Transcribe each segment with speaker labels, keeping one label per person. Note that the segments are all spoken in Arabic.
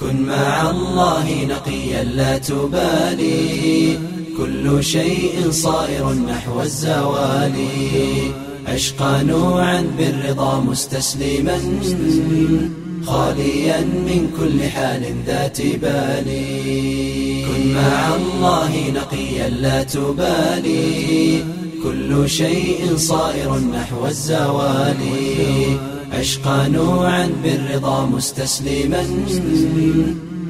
Speaker 1: كن مع الله نقيا لا تبالي. كل شيء صائر نحو الزوال. أشقى نوعا بالرضا مستسلما. خاليا من كل حال ذات بالي كن مع الله نقيا لا تبالي. كل شيء صائر نحو الزوال. أشقى نوعا بالرضا مستسلما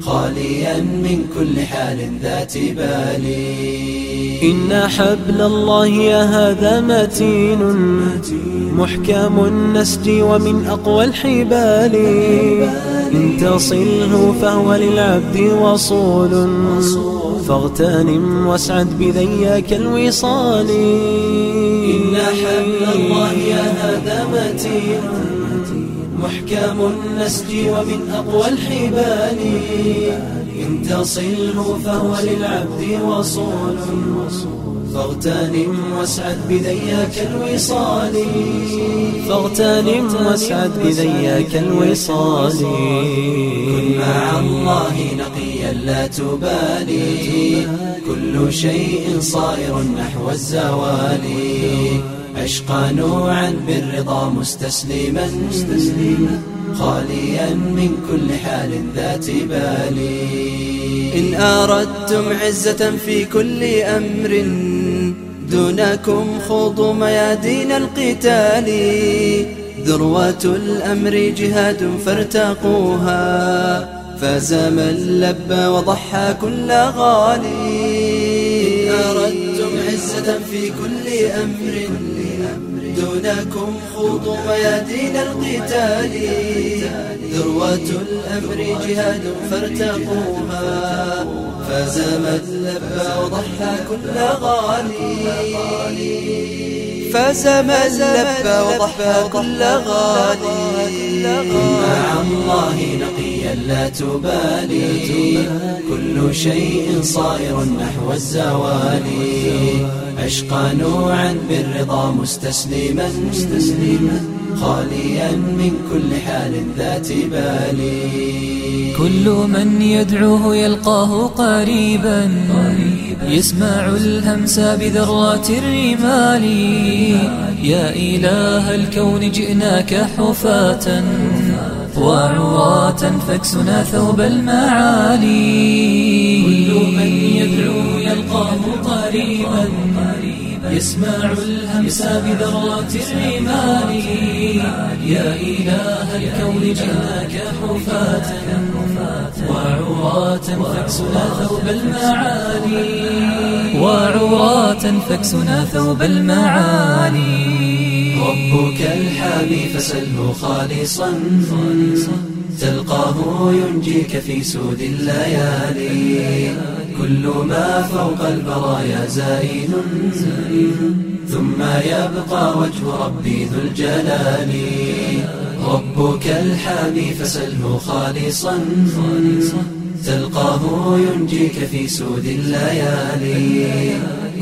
Speaker 1: خاليا من كل حال ذات بالي
Speaker 2: إن حبل الله يا هذا متين محكم النسج ومن أقوى الحبال. إن تصله فهو للعبد وصول فاغتنم واسعد بذياك الوصال.
Speaker 1: إن حبل الله يا هذا متين محكم النسج ومن أقوى الحبال. إن تصله فهو للعبد وصول. فاغتنم واسعد بذياك الوصال.
Speaker 2: فاغتنم واسعد بذياك الوصال.
Speaker 1: كن مع الله نقيا لا تبالي. كل شيء صائر نحو الزوال. أشقى نوعا بالرضا مستسلما خاليا من كل حال ذات بالي إن أردتم عزة في كل أمر دونكم خوضوا ميادين القتال. ذروة الأمر جهاد فارتقوها فاز من لبى وضحى كل غالي. إن أردتم في كل أمر. دونكم خوضوا ميادين القتال. ذروة الأمر جهاد فارتقوها. فاز من لبى وضحى كل غالي فاز من لبى وضحى كل غالي مع الله نقيا لا تبالي. كل شيء صائر نحو الزوال. أشقى نوعا بالرضا مستسلما. خاليا من كل حال ذات بالي.
Speaker 3: كل من يدعوه يلقاه قريبا يسمع الهمس بذرات الرمال. يا إله الكون جئناك حفاة وعواة فاكسنا ثوب المعالي. كل من يدعو يلقاه قريبا. يسمع الهمس بذرات الرمال يا إله الكون جئناك حفاة وعراة فاكسنا ثوب المعالي وعراة فاكسنا ثوب المعالي
Speaker 1: ربك الحامي فسله خالصا. تلقاه ينجيك في سود الليالي. كل ما فوق البرايا زائل ثم يبقى وجه ربي ذو الجلال. ربك الحامي فسله خالصا. تلقاه ينجيك في سود الليالي.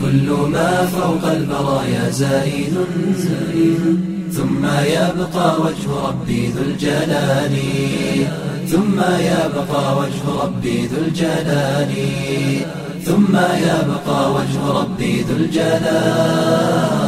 Speaker 1: كل ما فوق البرايا زائل ثم يبقى وجه ربي ذو الجلال. ثم يبقى وجه ربي ذو الجلال. ثم يبقى وجه ربي ذو الجلال.